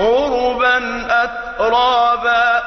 عُرُبًا أَتْرَابًا